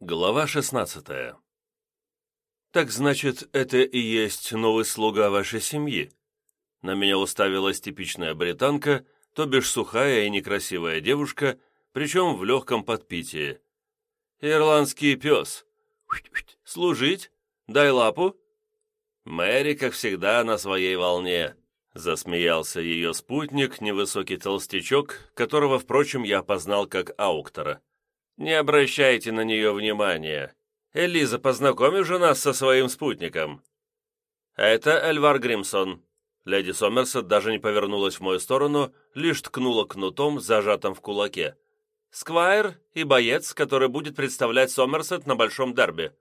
Глава шестнадцатая. «Так значит, это и есть новый слуга вашей семьи?» На меня уставилась типичная британка, то бишь сухая и некрасивая девушка, причем в легком подпитии. «Ирландский пес. Служить? Дай лапу?» Мэри, как всегда, на своей волне. Засмеялся ее спутник, невысокий толстячок, которого, впрочем, я опознал как Ауктора. «Не обращайте на нее внимания. Элиза, познакомишь же нас со своим спутником?» «Это Эльвар Гримсон». Леди Сомерсет даже не повернулась в мою сторону, лишь ткнула кнутом, зажатым в кулаке. «Сквайр и боец, который будет представлять Сомерсет на большом дерби».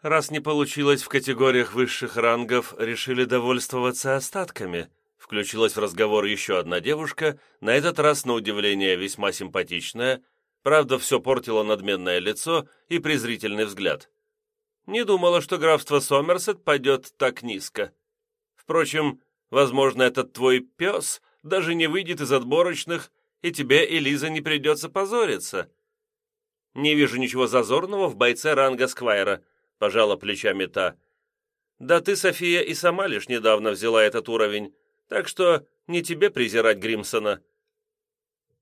«Раз не получилось в категориях высших рангов, решили довольствоваться остатками», включилась в разговор еще одна девушка, на этот раз, на удивление, весьма симпатичная, Правда, все портило надменное лицо и презрительный взгляд. Не думала, что графство Сомерсет пойдет так низко. Впрочем, возможно, этот твой пес даже не выйдет из отборочных, и тебе, Элиза, не придется позориться. Не вижу ничего зазорного в бойце ранга Сквайра, пожала плечами та. Да ты, София, и сама лишь недавно взяла этот уровень, так что не тебе презирать Гримсона.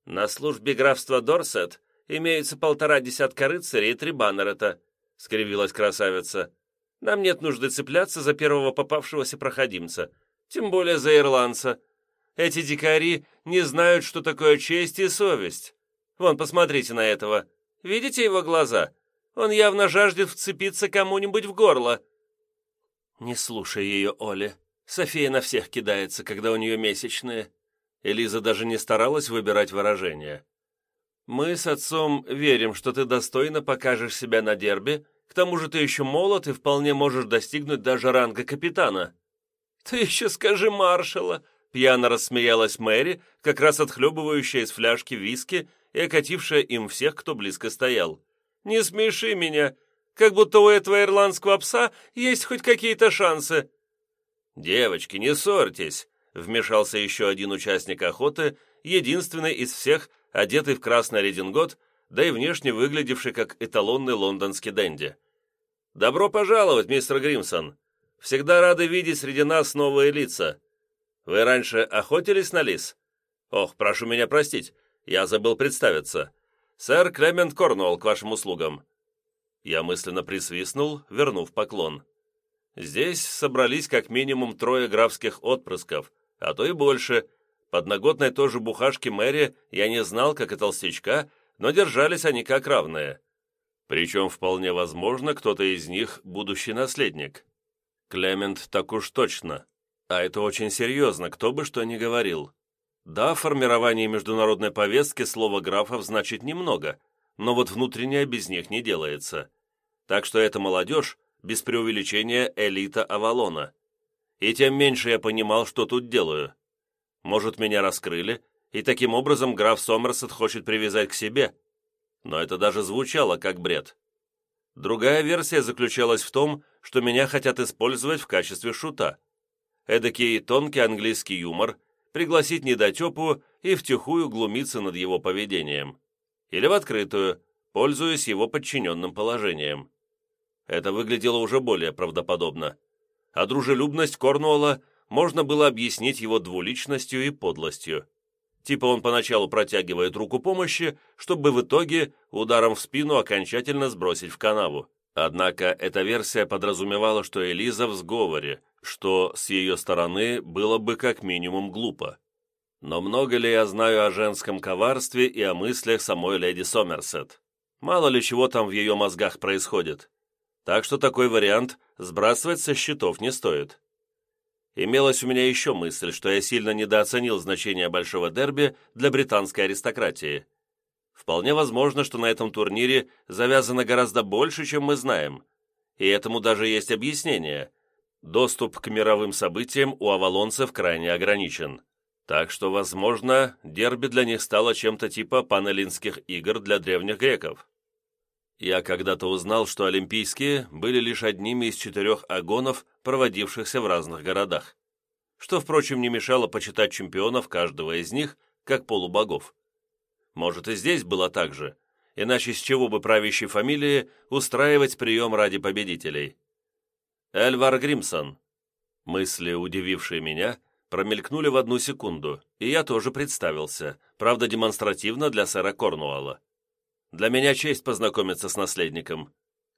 На службе графства Дорсет имеется полтора десятка рыцарей и три баннерета», — скривилась красавица. «Нам нет нужды цепляться за первого попавшегося проходимца, тем более за ирландца. Эти дикари не знают, что такое честь и совесть. Вон, посмотрите на этого. Видите его глаза? Он явно жаждет вцепиться кому-нибудь в горло». «Не слушай ее, Оля. София на всех кидается, когда у нее месячные». Элиза даже не старалась выбирать выражения. Мы с отцом верим, что ты достойно покажешь себя на дерби, к тому же ты еще молод и вполне можешь достигнуть даже ранга капитана». «Ты еще скажи маршала!» Пьяно рассмеялась Мэри, как раз отхлебывающая из фляжки виски и окатившая им всех, кто близко стоял. «Не смеши меня, как будто у этого ирландского пса есть хоть какие-то шансы». «Девочки, не ссорьтесь», — вмешался еще один участник охоты, единственный из всех, одетый в красный редингот, да и внешне выглядевший как эталонный лондонский денди. «Добро пожаловать, мистер Гримсон! Всегда рады видеть среди нас новые лица. Вы раньше охотились на лис? Ох, прошу меня простить, я забыл представиться. Сэр Клемент Корнуолл к вашим услугам». Я мысленно присвистнул, вернув поклон. Здесь собрались как минимум трое графских отпрысков, а то и больше – Подноготной тоже бухашки Мэри я не знал, как и толстячка, но держались они как равные. Причем вполне возможно, кто-то из них будущий наследник. Клемент так уж точно. А это очень серьезно, кто бы что ни говорил. Да, в формировании международной повестки слово графов значит немного, но вот внутреннее без них не делается. Так что эта молодежь, без преувеличения, элита Авалона. И тем меньше я понимал, что тут делаю. Может, меня раскрыли, и таким образом граф Сомерсет хочет привязать к себе. Но это даже звучало как бред. Другая версия заключалась в том, что меня хотят использовать в качестве шута. Эдакий тонкий английский юмор, пригласить недотепу и втихую глумиться над его поведением. Или в открытую, пользуясь его подчиненным положением. Это выглядело уже более правдоподобно. А дружелюбность Корнуолла можно было объяснить его двуличностью и подлостью. Типа он поначалу протягивает руку помощи, чтобы в итоге ударом в спину окончательно сбросить в канаву. Однако эта версия подразумевала, что Элиза в сговоре, что с ее стороны было бы как минимум глупо. Но много ли я знаю о женском коварстве и о мыслях самой леди Сомерсет? Мало ли чего там в ее мозгах происходит. Так что такой вариант сбрасывать со счетов не стоит. Имелась у меня еще мысль, что я сильно недооценил значение большого дерби для британской аристократии. Вполне возможно, что на этом турнире завязано гораздо больше, чем мы знаем. И этому даже есть объяснение. Доступ к мировым событиям у авалонцев крайне ограничен. Так что, возможно, дерби для них стало чем-то типа панелинских игр для древних греков. Я когда-то узнал, что Олимпийские были лишь одними из четырех агонов, проводившихся в разных городах, что, впрочем, не мешало почитать чемпионов каждого из них как полубогов. Может, и здесь было так же, иначе с чего бы правящей фамилии устраивать прием ради победителей? Эльвар Гримсон. Мысли, удивившие меня, промелькнули в одну секунду, и я тоже представился, правда демонстративно для сэра Корнуолла. Для меня честь познакомиться с наследником.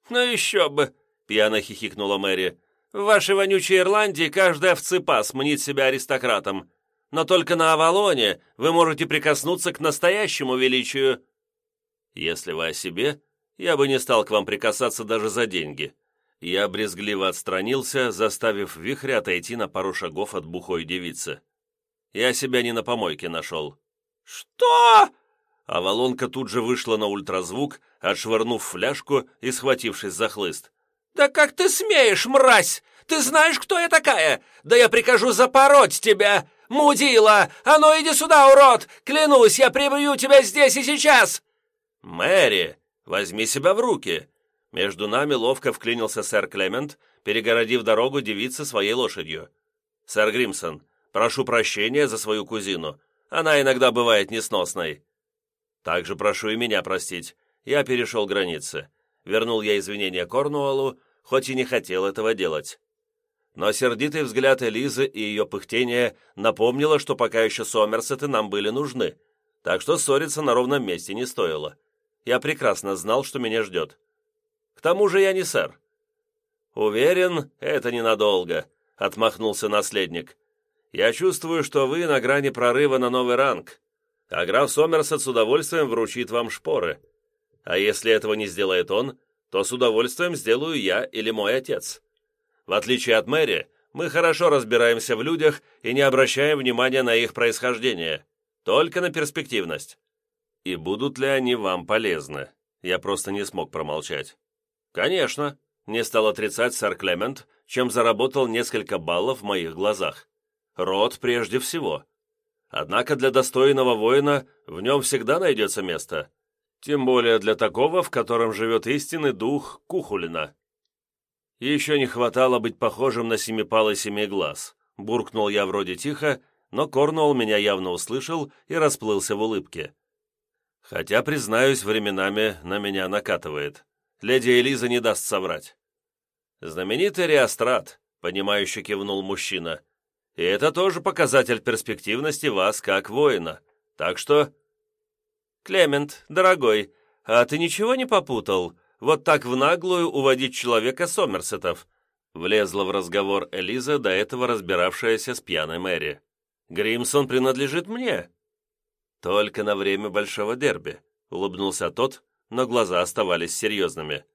«Ну еще бы!» — пьяно хихикнула Мэри. «В вашей вонючей Ирландии каждый овцепас мнит себя аристократом, но только на Авалоне вы можете прикоснуться к настоящему величию». «Если вы о себе, я бы не стал к вам прикасаться даже за деньги», я брезгливо отстранился, заставив вихрь отойти на пару шагов от бухой девицы. Я себя не на помойке нашел. «Что?» Авалонка тут же вышла на ультразвук, отшвырнув фляжку и схватившись за хлыст. «Да как ты смеешь, мразь! Ты знаешь, кто я такая? Да я прикажу запороть тебя! Мудила! А ну иди сюда, урод! Клянусь, я прибью тебя здесь и сейчас!» «Мэри, возьми себя в руки! Между нами ловко вклинился сэр Клемент, перегородив дорогу девице своей лошадью. «Сэр Гримсон, прошу прощения за свою кузину. Она иногда бывает несносной». «Также прошу и меня простить. Я перешел границы. Вернул я извинения Корнуоллу, хоть и не хотел этого делать». Но сердитый взгляд Элизы и ее пыхтение напомнило, что пока еще Сомерсеты нам были нужны, так что ссориться на ровном месте не стоило. Я прекрасно знал, что меня ждет. К тому же я не сэр». «Уверен, это ненадолго», — отмахнулся наследник. «Я чувствую, что вы на грани прорыва на новый ранг, а граф Сомерсет с удовольствием вручит вам шпоры. А если этого не сделает он, то с удовольствием сделаю я или мой отец. В отличие от Мэри, мы хорошо разбираемся в людях и не обращаем внимания на их происхождение, только на перспективность. И будут ли они вам полезны? Я просто не смог промолчать. «Конечно», — не стал отрицать сэр Клемент, чем заработал несколько баллов в моих глазах. «Род прежде всего. Однако для достойного воина в нем всегда найдется место, тем более для такого, в котором живет истинный дух Кухулина». «Еще не хватало быть похожим на семипалый семиглаз», — буркнул я вроде тихо, но Корнуолл меня явно услышал и расплылся в улыбке. Хотя, признаюсь, временами на меня накатывает леди Элиза не даст соврать. Знаменитый Реострат, понимающе кивнул мужчина. И это тоже показатель перспективности вас как воина. Так что... Клемент, дорогой, а ты ничего не попутал? Вот так в наглую уводить человека Сомерсетов? Влезла в разговор Элиза, до этого разбиравшаяся с пьяной Мэри. «Гримсон принадлежит мне». «Только на время большого дерби», — улыбнулся тот, но глаза оставались серьезными.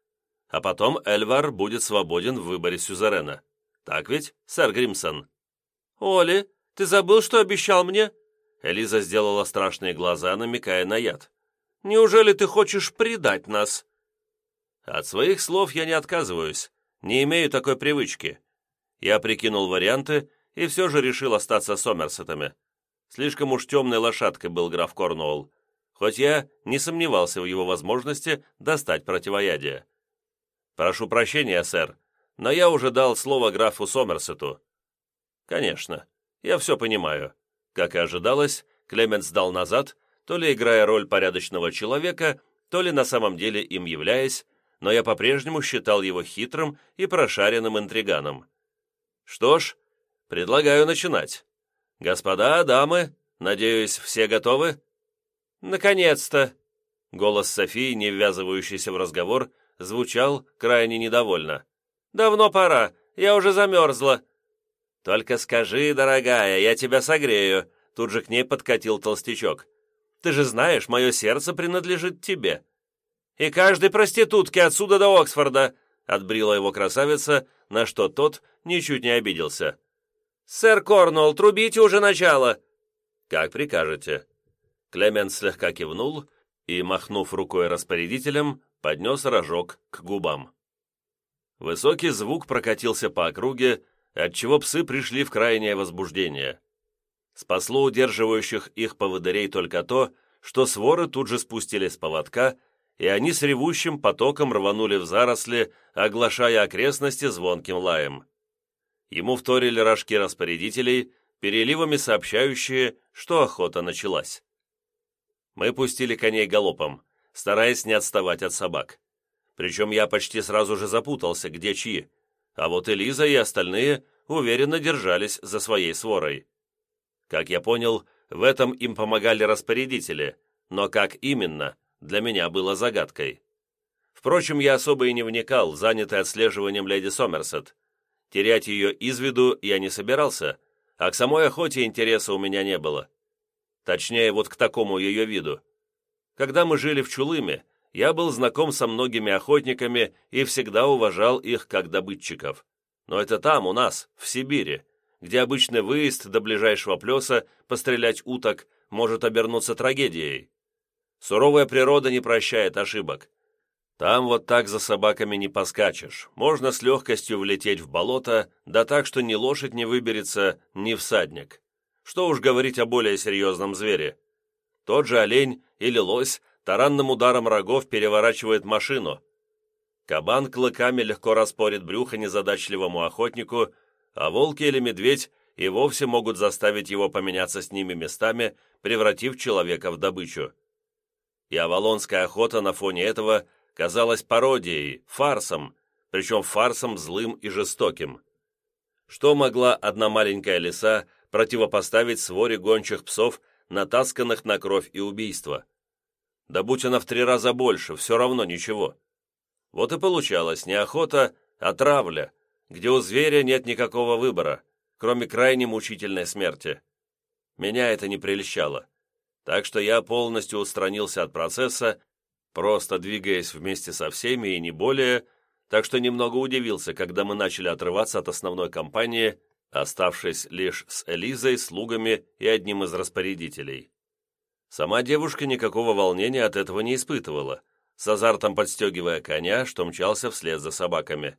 А потом Эльвар будет свободен в выборе сюзерена. Так ведь, сэр Гримсон? «Оли, ты забыл, что обещал мне?» Элиза сделала страшные глаза, намекая на яд. «Неужели ты хочешь предать нас?» «От своих слов я не отказываюсь. Не имею такой привычки. Я прикинул варианты и все же решил остаться с Сомерсетами. Слишком уж темной лошадкой был граф Корнуолл хоть я не сомневался в его возможности достать противоядие. «Прошу прощения, сэр, но я уже дал слово графу Сомерсету». «Конечно, я все понимаю». Как и ожидалось, Клемент сдал назад, то ли играя роль порядочного человека, то ли на самом деле им являясь, но я по-прежнему считал его хитрым и прошаренным интриганом. Что ж, предлагаю начинать. Господа, дамы, надеюсь, все готовы? «Наконец-то!» Голос Софии, не ввязывающийся в разговор, звучал крайне недовольно. «Давно пора, я уже замерзла». «Только скажи, дорогая, я тебя согрею», тут же к ней подкатил толстячок. «Ты же знаешь, мое сердце принадлежит тебе». «И каждой проститутке отсюда до Оксфорда», отбрила его красавица, на что тот ничуть не обиделся. «Сэр Корнуолл, трубите уже начало!» «Как прикажете», Клемент слегка кивнул и, махнув рукой распорядителем, поднес рожок к губам. Высокий звук прокатился по округе, отчего псы пришли в крайнее возбуждение. Спасло удерживающих их поводырей только то, что своры тут же спустились с поводка, и они с ревущим потоком рванули в заросли, оглашая окрестности звонким лаем. Ему вторили рожки распорядителей, переливами сообщающие, что охота началась. Мы пустили коней галопом. стараясь не отставать от собак. Причем я почти сразу же запутался, где чьи, а вот Элиза и остальные уверенно держались за своей сворой. Как я понял, в этом им помогали распорядители, но как именно, для меня было загадкой. Впрочем, я особо и не вникал, занятый отслеживанием леди Сомерсет. Терять ее из виду я не собирался, а к самой охоте интереса у меня не было. Точнее, вот к такому ее виду. Когда мы жили в Чулыме, я был знаком со многими охотниками и всегда уважал их как добытчиков. Но это там, у нас, в Сибири, где обычный выезд до ближайшего плеса пострелять уток может обернуться трагедией. Суровая природа не прощает ошибок. Там вот так за собаками не поскачешь. Можно с легкостью влететь в болото, да так, что ни лошадь не выберется, ни всадник. Что уж говорить о более серьезном звере. Тот же олень или лось таранным ударом рогов переворачивает машину. Кабан клыками легко распорит брюхо незадачливому охотнику, а волки или медведь и вовсе могут заставить его поменяться с ними местами, превратив человека в добычу. И авалонская охота на фоне этого – казалась пародией, фарсом, причем фарсом злым и жестоким. Что могла одна маленькая лиса противопоставить своре гончих псов, натасканных на кровь и убийство? Да будь она в три раза больше, все равно ничего. Вот и получалось не охота, а травля, где у зверя нет никакого выбора, кроме крайне мучительной смерти. Меня это не прельщало. Так что я полностью устранился от процесса просто двигаясь вместе со всеми и не более, так что немного удивился, когда мы начали отрываться от основной компании, оставшись лишь с Элизой, слугами и одним из распорядителей. Сама девушка никакого волнения от этого не испытывала, с азартом подстегивая коня, что мчался вслед за собаками.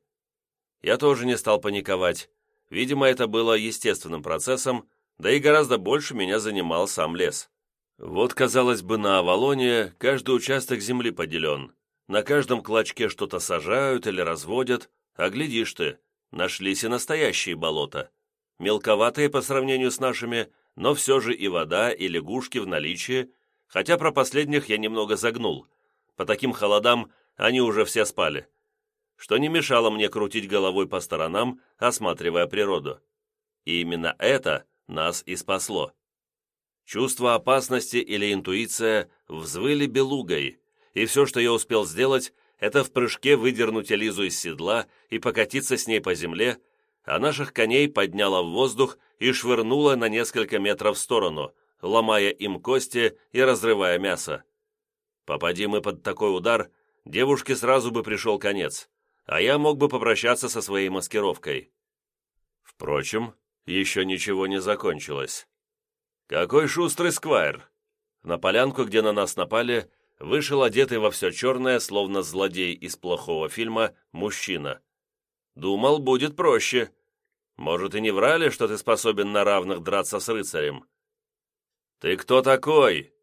Я тоже не стал паниковать. Видимо, это было естественным процессом, да и гораздо больше меня занимал сам лес. Вот, казалось бы, на Авалоне каждый участок земли поделен. На каждом клочке что-то сажают или разводят, а глядишь ты, нашлись и настоящие болота. Мелковатые по сравнению с нашими, но все же и вода, и лягушки в наличии, хотя про последних я немного загнул. По таким холодам они уже все спали. Что не мешало мне крутить головой по сторонам, осматривая природу. И именно это нас и спасло. Чувство опасности или интуиция взвыли белугой, и все, что я успел сделать, это в прыжке выдернуть Элизу из седла и покатиться с ней по земле, а наших коней подняла в воздух и швырнула на несколько метров в сторону, ломая им кости и разрывая мясо. Попади мы под такой удар, девушке сразу бы пришел конец, а я мог бы попрощаться со своей маскировкой. Впрочем, еще ничего не закончилось. «Какой шустрый сквайр!» На полянку, где на нас напали, вышел одетый во все черное, словно злодей из плохого фильма, мужчина. «Думал, будет проще. Может, и не врали, что ты способен на равных драться с рыцарем?» «Ты кто такой?»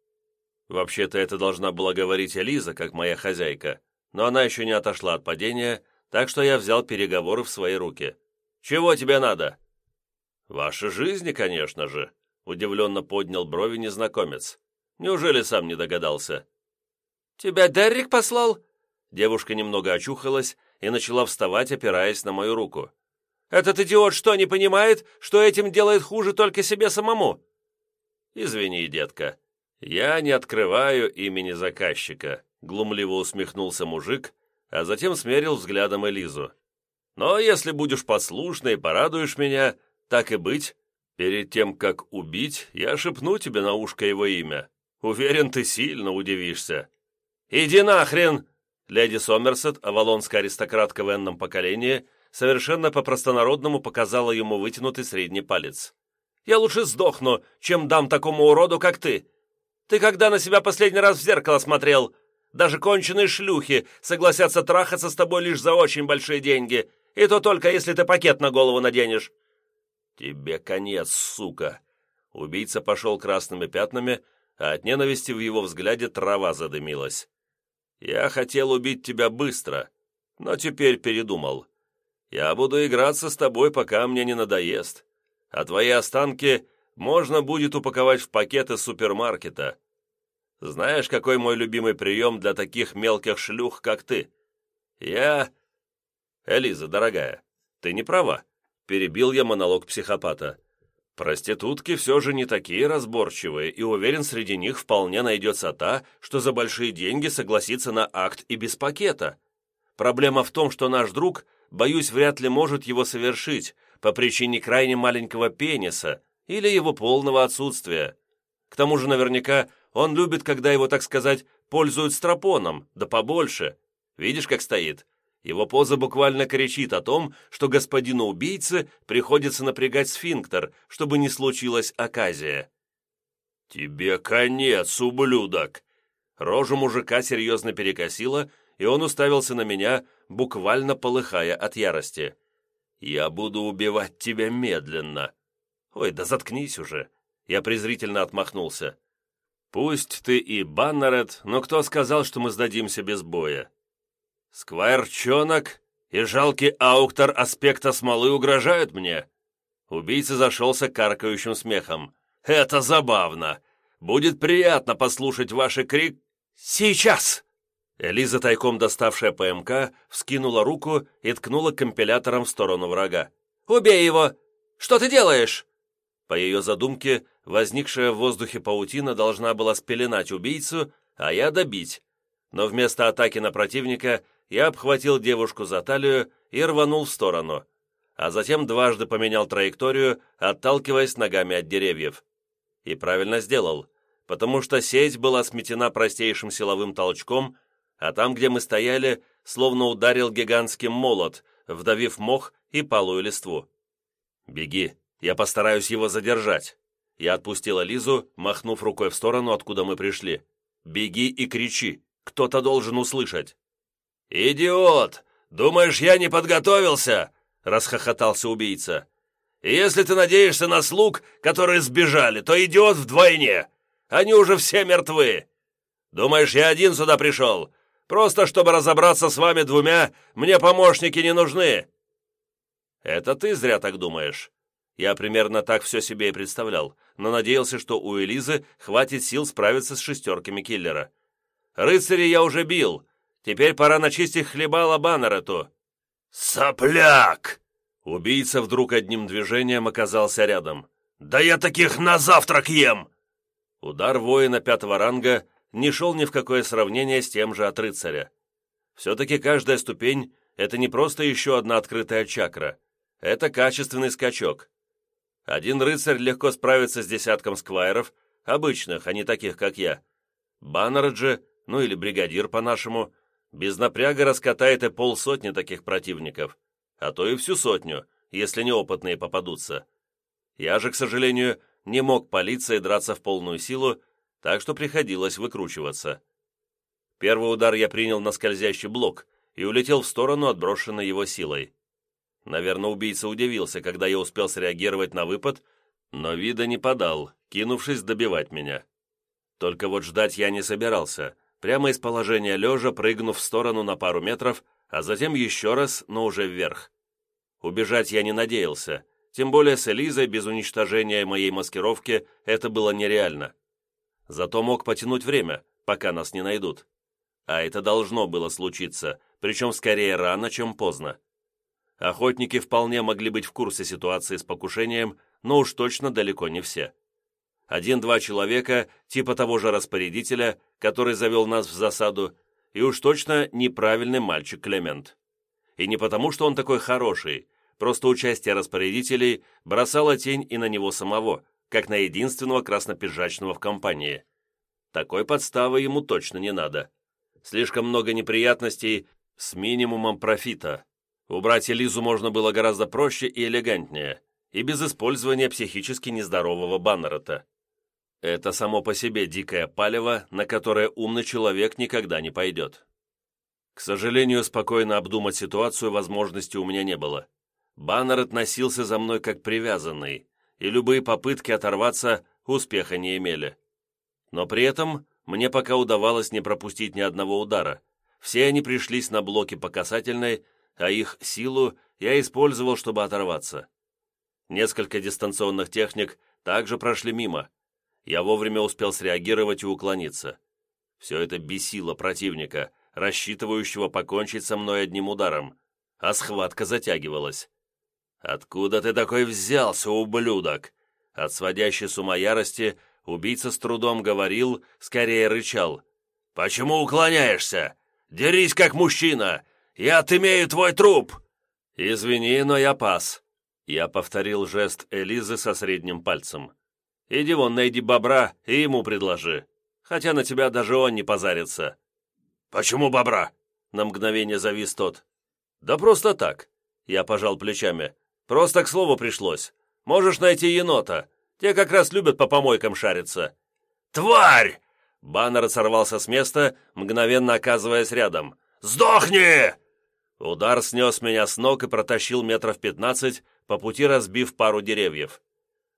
Вообще-то это должна была говорить Элиза, как моя хозяйка, но она еще не отошла от падения, так что я взял переговоры в свои руки. «Чего тебе надо?» «Ваши жизни, конечно же», Удивленно поднял брови незнакомец. Неужели сам не догадался? «Тебя Деррик послал?» Девушка немного очухалась и начала вставать, опираясь на мою руку. «Этот идиот что, не понимает, что этим делает хуже только себе самому?» «Извини, детка, я не открываю имени заказчика», глумливо усмехнулся мужик, а затем смерил взглядом Элизу. «Но если будешь послушной и порадуешь меня, так и быть, Перед тем, как убить, я шепну тебе на ушко его имя. Уверен, ты сильно удивишься». «Иди нахрен!» Леди Сомерсет, авалонская аристократка в энном поколении, совершенно по-простонародному показала ему вытянутый средний палец. «Я лучше сдохну, чем дам такому уроду, как ты. Ты когда на себя последний раз в зеркало смотрел? Даже конченые шлюхи согласятся трахаться с тобой лишь за очень большие деньги, и то только если ты пакет на голову наденешь. «Тебе конец, сука!» Убийца пошел красными пятнами, а от ненависти в его взгляде трава задымилась. «Я хотел убить тебя быстро, но теперь передумал. Я буду играться с тобой, пока мне не надоест, а твои останки можно будет упаковать в пакеты супермаркета. Знаешь, какой мой любимый прием для таких мелких шлюх, как ты? Я... Элиза, дорогая, ты не права. Перебил я монолог психопата. Проститутки все же не такие разборчивые, и уверен, среди них вполне найдется та, что за большие деньги согласится на акт и без пакета. Проблема в том, что наш друг, боюсь, вряд ли может его совершить по причине крайне маленького пениса или его полного отсутствия. К тому же наверняка он любит, когда его, так сказать, пользуют стропоном, да побольше. Видишь, как стоит? Его поза буквально кричит о том, что господину убийце приходится напрягать сфинктер, чтобы не случилась оказия. «Тебе конец, ублюдок!» Рожу мужика серьезно перекосила, и он уставился на меня, буквально полыхая от ярости. «Я буду убивать тебя медленно!» «Ой, да заткнись уже!» Я презрительно отмахнулся. «Пусть ты и Баннерет, но кто сказал, что мы сдадимся без боя? Сквайр Чонок и жалкий ауктор аспекта смолы угрожают мне?» Убийца зашелся каркающим смехом. «Это забавно! Будет приятно послушать ваши крик... Сейчас!» Элиза, тайком доставшая ПМК, вскинула руку и ткнула компилятором в сторону врага. «Убей его! Что ты делаешь?» По ее задумке, возникшая в воздухе паутина должна была спеленать убийцу, а я добить. Но вместо атаки на противника я обхватил девушку за талию и рванул в сторону, а затем дважды поменял траекторию, отталкиваясь ногами от деревьев. И правильно сделал, потому что сеть была сметена простейшим силовым толчком, а там, где мы стояли, словно ударил гигантский молот, вдавив мох и палую листву. «Беги, я постараюсь его задержать». Я отпустила Лизу, махнув рукой в сторону, откуда мы пришли. «Беги и кричи, кто-то должен услышать». «Идиот! Думаешь, я не подготовился?» — расхохотался убийца. «Если ты надеешься на слуг, которые сбежали, то идиот вдвойне. Они уже все мертвы. Думаешь, я один сюда пришел? Просто чтобы разобраться с вами двумя, мне помощники не нужны». «Это ты зря так думаешь». Я примерно так все себе и представлял, но надеялся, что у Элизы хватит сил справиться с шестерками киллера. «Рыцарей я уже бил, Теперь пора начистить хлебало Баннерету». «Сопляк!» Убийца вдруг одним движением оказался рядом. «Да я таких на завтрак ем!» Удар воина пятого ранга не шел ни в какое сравнение с тем же от рыцаря. Все-таки каждая ступень — это не просто еще одна открытая чакра. Это качественный скачок. Один рыцарь легко справится с десятком сквайров, обычных, а не таких, как я. Баннерет же, ну или бригадир по-нашему, без напряга раскатает и полсотни таких противников, а то и всю сотню, если неопытные попадутся. Я же, к сожалению, не мог палиться драться в полную силу, так что приходилось выкручиваться. Первый удар я принял на скользящий блок и улетел в сторону, отброшенной его силой. Наверное, убийца удивился, когда я успел среагировать на выпад, но вида не подал, кинувшись добивать меня. Только вот ждать я не собирался — прямо из положения лежа, прыгнув в сторону на пару метров, а затем еще раз, но уже вверх. Убежать я не надеялся, тем более с Элизой без уничтожения моей маскировки это было нереально. Зато мог потянуть время, пока нас не найдут. А это должно было случиться, причем скорее рано, чем поздно. Охотники вполне могли быть в курсе ситуации с покушением, но уж точно далеко не все. Один-два человека, типа того же распорядителя, который завел нас в засаду, и уж точно неправильный мальчик Клемент. И не потому, что он такой хороший, просто участие распорядителей бросало тень и на него самого, как на единственного краснопиджачного в компании. Такой подставы ему точно не надо. Слишком много неприятностей с минимумом профита. Убрать Элизу можно было гораздо проще и элегантнее, и без использования психически нездорового Баннерета. Это само по себе дикое палево, на которое умный человек никогда не пойдет. К сожалению, спокойно обдумать ситуацию возможности у меня не было. Баннер относился за мной как привязанный, и любые попытки оторваться успеха не имели. Но при этом мне пока удавалось не пропустить ни одного удара. Все они пришлись на блоки по касательной, а их силу я использовал, чтобы оторваться. Несколько дистанционных техник также прошли мимо, я вовремя успел среагировать и уклониться. Все это бесило противника, рассчитывающего покончить со мной одним ударом, а схватка затягивалась. «Откуда ты такой взялся, ублюдок?» От сводящей с ума ярости убийца с трудом говорил, скорее рычал. «Почему уклоняешься? Дерись как мужчина! Я отымею твой труп!» «Извини, но я пас». Я повторил жест Элизы со средним пальцем. «Иди вон, найди бобра и ему предложи. Хотя на тебя даже он не позарится». «Почему бобра?» На мгновение завис тот. «Да просто так». Я пожал плечами. «Просто к слову пришлось. Можешь найти енота. Те как раз любят по помойкам шариться». «Тварь!» Баннер сорвался с места, мгновенно оказываясь рядом. «Сдохни!» Удар снес меня с ног и протащил метров пятнадцать, по пути разбив пару деревьев.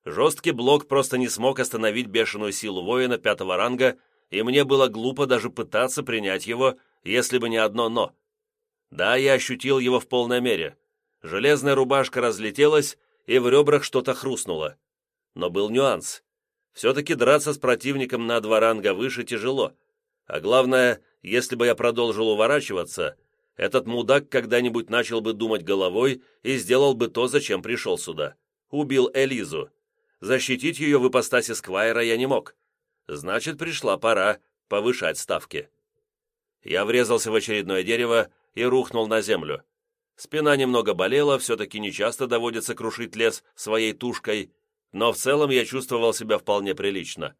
Жесткий блок просто не смог остановить бешеную силу воина пятого ранга, и мне было глупо даже пытаться принять его, если бы не одно «но». Да, я ощутил его в полной мере. Железная рубашка разлетелась, и в ребрах что-то хрустнуло. Но был нюанс. Все-таки драться с противником на два ранга выше тяжело. А главное, если бы я продолжил уворачиваться, этот мудак когда-нибудь начал бы думать головой и сделал бы то, зачем пришел сюда. Убил Элизу. Защитить ее в ипостаси Сквайра я не мог. Значит, пришла пора повышать ставки. Я врезался в очередное дерево и рухнул на землю. Спина немного болела, все-таки нечасто доводится крушить лес своей тушкой, но в целом я чувствовал себя вполне прилично.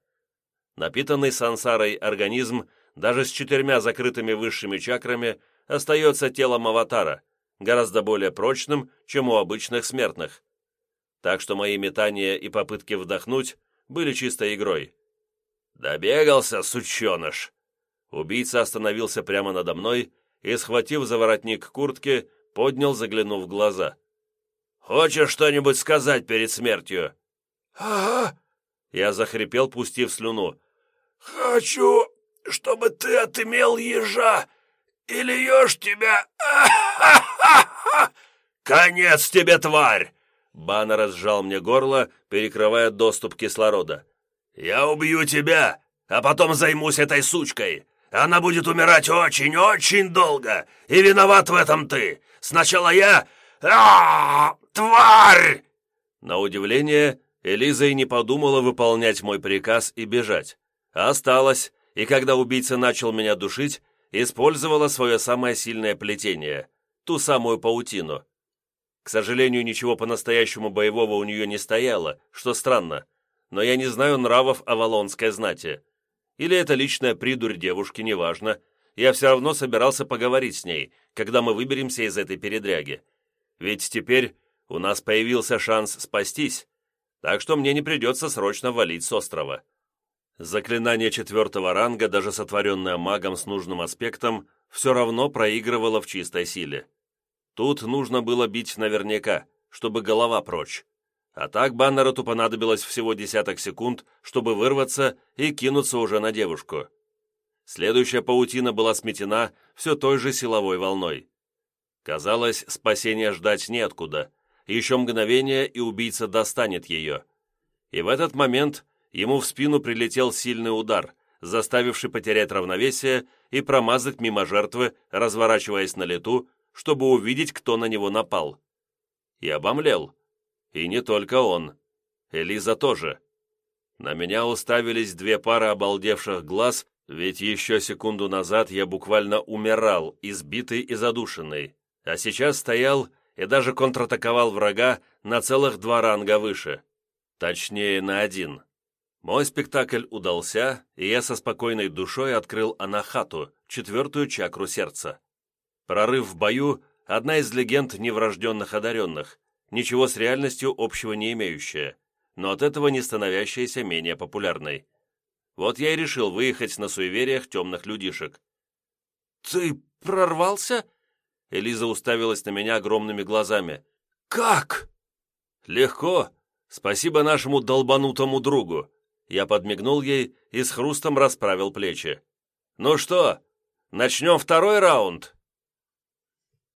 Напитанный сансарой организм, даже с четырьмя закрытыми высшими чакрами, остается телом аватара, гораздо более прочным, чем у обычных смертных. Так что мои метания и попытки вдохнуть были чистой игрой. «Добегался, сученыш!» Убийца остановился прямо надо мной и, схватив за воротник куртки, поднял, заглянув в глаза. «Хочешь что-нибудь сказать перед смертью?» «Ага!» Я захрипел, пустив слюну. «Хочу, чтобы ты отымел ежа, или ешь тебя... Конец тебе, тварь!» Баннер сжал мне горло, перекрывая доступ кислорода. «Я убью тебя, а потом займусь этой сучкой. Она будет умирать очень-очень долго, и виноват в этом ты. Сначала я... а, Тварь!» На удивление, Элиза и не подумала выполнять мой приказ и бежать. Осталась, и когда убийца начал меня душить, использовала свое самое сильное плетение, ту самую паутину. К сожалению, ничего по-настоящему боевого у нее не стояло, что странно, но я не знаю нравов авалонской знати. Или это личная придурь девушки, неважно. Я все равно собирался поговорить с ней, когда мы выберемся из этой передряги. Ведь теперь у нас появился шанс спастись, так что мне не придется срочно валить с острова. Заклинание четвертого ранга, даже сотворенное магом с нужным аспектом, все равно проигрывало в чистой силе. Тут нужно было бить наверняка, чтобы голова прочь. А так Баннероту понадобилось всего десяток секунд, чтобы вырваться и кинуться уже на девушку. Следующая паутина была сметена все той же силовой волной. Казалось, спасения ждать неоткуда. Еще мгновение, и убийца достанет ее. И в этот момент ему в спину прилетел сильный удар, заставивший потерять равновесие и промазать мимо жертвы, разворачиваясь на лету, чтобы увидеть, кто на него напал. И обомлел. И не только он. Элиза тоже. На меня уставились две пары обалдевших глаз, ведь еще секунду назад я буквально умирал, избитый и задушенный, а сейчас стоял и даже контратаковал врага на целых два ранга выше. Точнее, на один. Мой спектакль удался, и я со спокойной душой открыл анахату, четвертую чакру сердца. Прорыв в бою – одна из легенд неврожденных одаренных, ничего с реальностью общего не имеющая, но от этого не становящаяся менее популярной. Вот я и решил выехать на суевериях темных людишек. «Ты прорвался?» Элиза уставилась на меня огромными глазами. «Как?» «Легко. Спасибо нашему долбанутому другу». Я подмигнул ей и с хрустом расправил плечи. «Ну что, начнем второй раунд?»